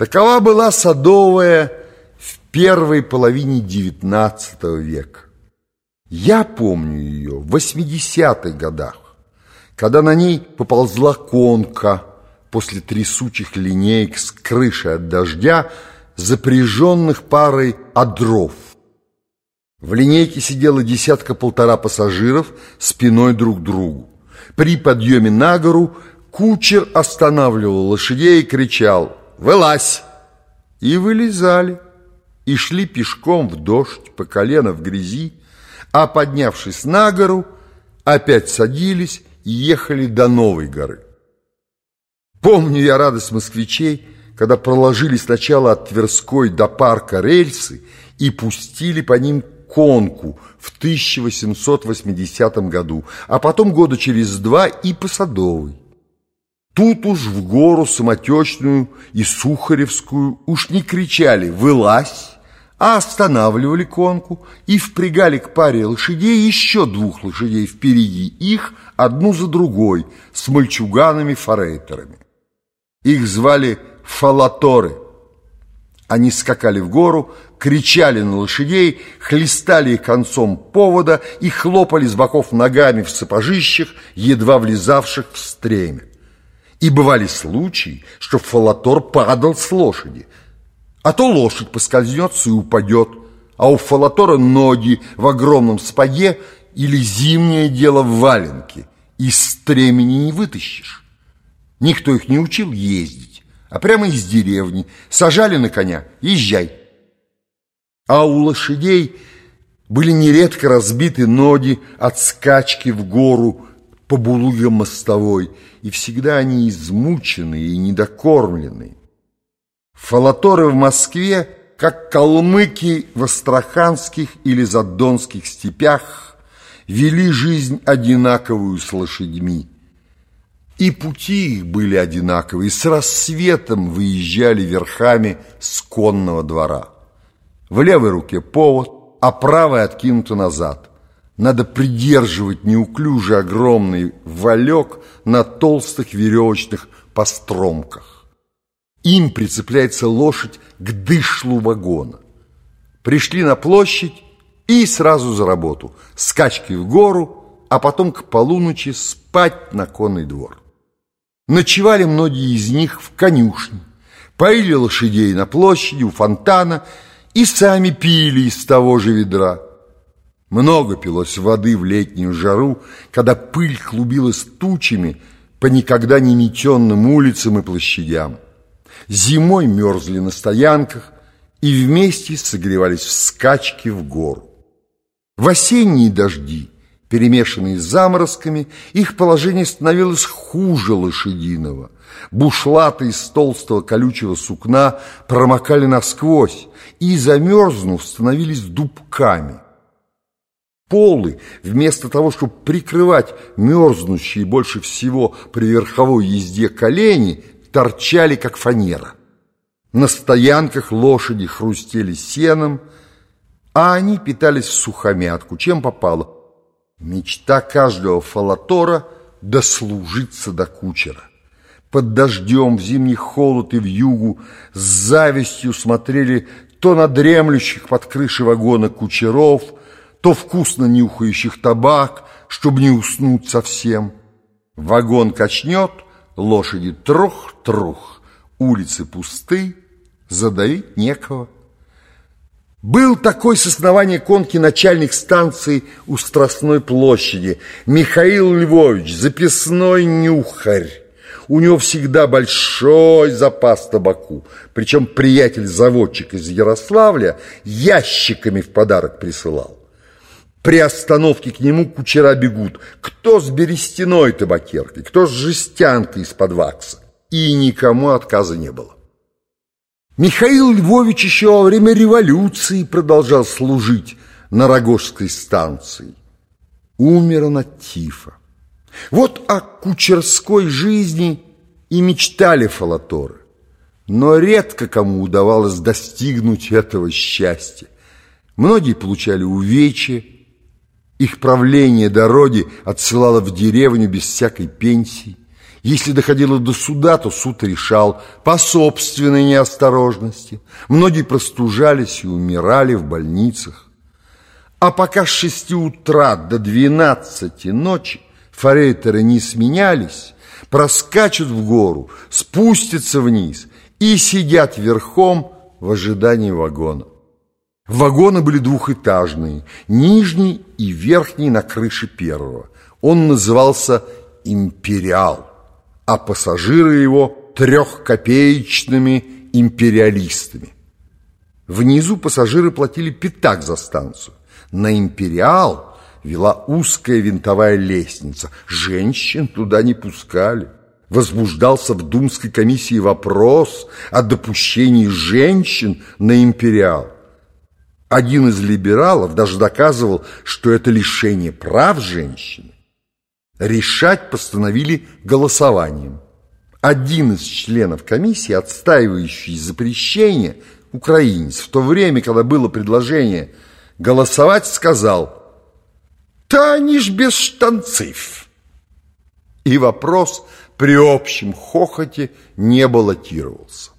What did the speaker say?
Такова была Садовая в первой половине XIX века. Я помню ее в 80-х годах, когда на ней поползла конка после трясучих линеек с крыши от дождя, запряженных парой одров. В линейке сидела десятка-полтора пассажиров спиной друг к другу. При подъеме на гору кучер останавливал лошадей и кричал «Вылазь!» И вылезали, и шли пешком в дождь, по колено в грязи, а поднявшись на гору, опять садились и ехали до новой горы. Помню я радость москвичей, когда проложили сначала от Тверской до парка рельсы и пустили по ним конку в 1880 году, а потом года через два и по Садовой. Тут уж в гору самотечную и Сухаревскую уж не кричали «Вылазь!», а останавливали конку и впрягали к паре лошадей еще двух лошадей впереди их, одну за другой, с мальчуганами-форейтерами. Их звали фалаторы. Они скакали в гору, кричали на лошадей, хлестали их концом повода и хлопали с боков ногами в сапожищах, едва влезавших в стремя. И бывали случаи, что фалатор падал с лошади, а то лошадь поскользнется и упадет, а у фалатора ноги в огромном спаге или зимнее дело в валенке, из стремени не вытащишь. Никто их не учил ездить, а прямо из деревни. Сажали на коня, езжай. А у лошадей были нередко разбиты ноги от скачки в гору по булыгам мостовой, и всегда они измученные и недокормленные. Фалаторы в Москве, как калмыки в астраханских или задонских степях, вели жизнь одинаковую с лошадьми. И пути их были одинаковые, с рассветом выезжали верхами с конного двора. В левой руке повод, а правая откинута назад. Надо придерживать неуклюже огромный валек на толстых веревочных постромках. Им прицепляется лошадь к дышлу вагона. Пришли на площадь и сразу за работу. Скачки в гору, а потом к полуночи спать на конный двор. Ночевали многие из них в конюшне, поили лошадей на площади у фонтана и сами пили из того же ведра. Много пилось воды в летнюю жару, когда пыль клубилась тучами по никогда не метенным улицам и площадям. Зимой мерзли на стоянках и вместе согревались в скачке в гору. В осенние дожди, перемешанные с заморозками, их положение становилось хуже лошадиного. Бушлаты из толстого колючего сукна промокали насквозь и, замерзнув, становились дубками – полы, вместо того, чтобы прикрывать мерзнущие больше всего при верховой езде колени, торчали, как фанера. На стоянках лошади хрустели сеном, а они питались сухомятку, чем попало. Мечта каждого фалатора – дослужиться до кучера. Под дождем, в зимний холод и в югу с завистью смотрели то на дремлющих под крышей вагона кучеров – то вкусно нюхающих табак, чтобы не уснуть совсем. Вагон качнет, лошади трох-трох, улицы пусты, задавить некого. Был такой с основания конки начальник станции у Страстной площади Михаил Львович, записной нюхарь. У него всегда большой запас табаку, причем приятель-заводчик из Ярославля ящиками в подарок присылал. При остановке к нему кучера бегут. Кто с берестяной табакеркой, кто с жестянкой из-под вакса. И никому отказа не было. Михаил Львович еще во время революции продолжал служить на Рогожской станции. Умер он от тифа. Вот о кучерской жизни и мечтали фалаторы. Но редко кому удавалось достигнуть этого счастья. Многие получали увечья, их правление дороги отсылало в деревню без всякой пенсии. Если доходило до суда, то суд решал по собственной неосторожности. Многие простужались и умирали в больницах. А пока с шести утра до двенадцати ночи форейтеры не сменялись, проскачут в гору, спустятся вниз и сидят верхом в ожидании вагона. Вагоны были двухэтажные, нижний и верхний на крыше первого. Он назывался «Империал» а пассажиры его трехкопеечными империалистами. Внизу пассажиры платили пятак за станцию. На «Империал» вела узкая винтовая лестница. Женщин туда не пускали. Возбуждался в Думской комиссии вопрос о допущении женщин на «Империал». Один из либералов даже доказывал, что это лишение прав женщины решать постановили голосованием. Один из членов комиссии, отстаивающий запрещение, украинец, в то время, когда было предложение голосовать, сказал «Та они ж без штанцев». И вопрос при общем хохоте не баллотировался.